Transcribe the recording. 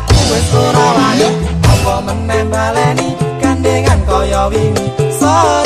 aku wis ora wani. Apa meneh baleni gandengan kaya wingi. Sore